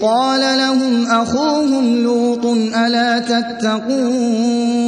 قال لهم أخوهم لوط ألا تتقون